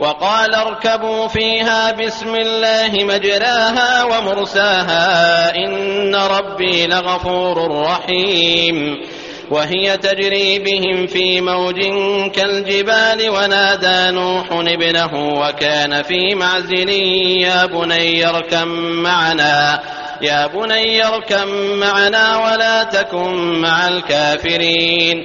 وقال اركبوا فيها بسم الله مجراها ومرساها إن ربي لغفور رحيم وهي تجري بهم في موج كالجبال ونادى نوح ابنه وكان في معزل يا بني اركم معنا يا بني اركم معنا ولا تكن مع الكافرين